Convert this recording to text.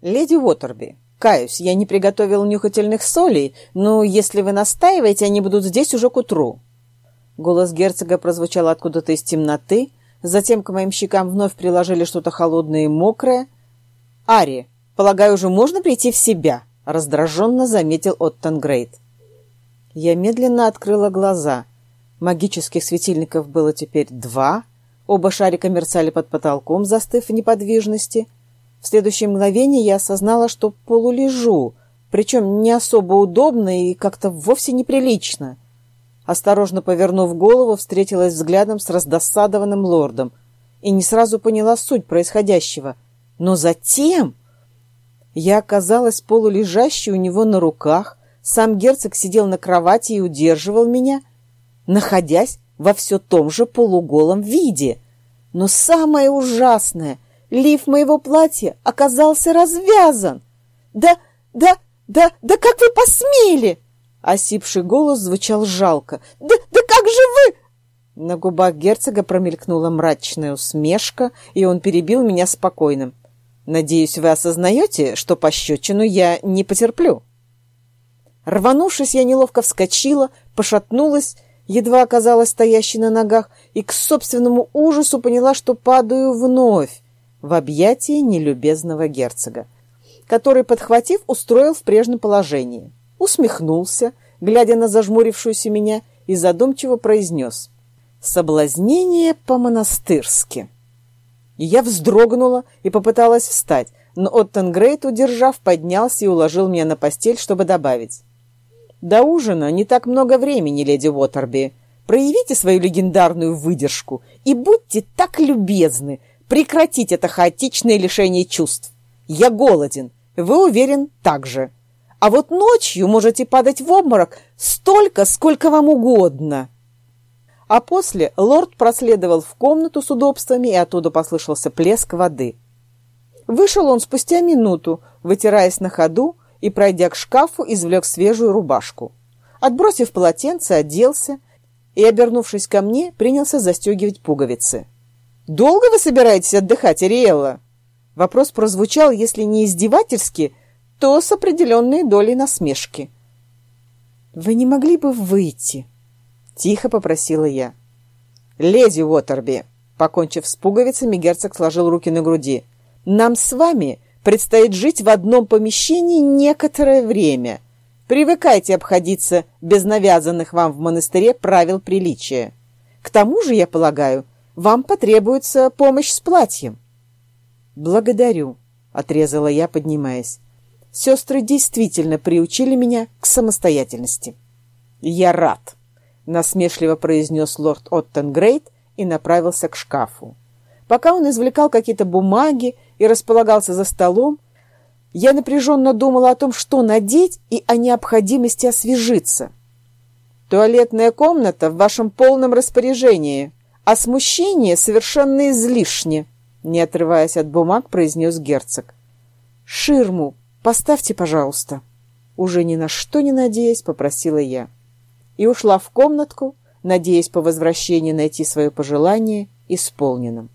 «Леди Уотерби, каюсь, я не приготовил нюхательных солей, но если вы настаиваете, они будут здесь уже к утру». Голос герцога прозвучал откуда-то из темноты, затем к моим щекам вновь приложили что-то холодное и мокрое. «Ари, полагаю, уже можно прийти в себя?» — раздраженно заметил Оттон Грейт. Я медленно открыла глаза. Магических светильников было теперь два, оба шарика мерцали под потолком, застыв в неподвижности — в следующее мгновение я осознала, что полулежу, причем не особо удобно и как-то вовсе неприлично. Осторожно повернув голову, встретилась взглядом с раздосадованным лордом и не сразу поняла суть происходящего. Но затем я оказалась полулежащей у него на руках, сам герцог сидел на кровати и удерживал меня, находясь во все том же полуголом виде. Но самое ужасное — Лиф моего платья оказался развязан. Да, да, да, да как вы посмели? Осипший голос звучал жалко. Да, да как же вы? На губах герцога промелькнула мрачная усмешка, и он перебил меня спокойным. «Надеюсь, вы осознаете, что пощечину я не потерплю». Рванувшись, я неловко вскочила, пошатнулась, едва оказалась стоящей на ногах, и к собственному ужасу поняла, что падаю вновь в объятии нелюбезного герцога, который, подхватив, устроил в прежнем положении. Усмехнулся, глядя на зажмурившуюся меня, и задумчиво произнес «Соблазнение по-монастырски». Я вздрогнула и попыталась встать, но Оттон Грейт, удержав, поднялся и уложил меня на постель, чтобы добавить. «До ужина не так много времени, леди Уотерби. Проявите свою легендарную выдержку и будьте так любезны, прекратить это хаотичное лишение чувств. Я голоден, вы уверен так же. А вот ночью можете падать в обморок столько, сколько вам угодно. А после лорд проследовал в комнату с удобствами, и оттуда послышался плеск воды. Вышел он спустя минуту, вытираясь на ходу, и, пройдя к шкафу, извлек свежую рубашку. Отбросив полотенце, оделся и, обернувшись ко мне, принялся застегивать пуговицы. «Долго вы собираетесь отдыхать, Ариэлла?» Вопрос прозвучал, если не издевательски, то с определенной долей насмешки. «Вы не могли бы выйти?» — тихо попросила я. «Леди Уотерби!» Покончив с пуговицами, герцог сложил руки на груди. «Нам с вами предстоит жить в одном помещении некоторое время. Привыкайте обходиться без навязанных вам в монастыре правил приличия. К тому же, я полагаю, — вам потребуется помощь с платьем». «Благодарю», — отрезала я, поднимаясь. «Сестры действительно приучили меня к самостоятельности». «Я рад», — насмешливо произнес лорд Оттон Грейт и направился к шкафу. Пока он извлекал какие-то бумаги и располагался за столом, я напряженно думала о том, что надеть и о необходимости освежиться. «Туалетная комната в вашем полном распоряжении», а смущение совершенно излишне, не отрываясь от бумаг, произнес герцог. «Ширму поставьте, пожалуйста». Уже ни на что не надеясь, попросила я. И ушла в комнатку, надеясь по возвращении найти свое пожелание исполненным.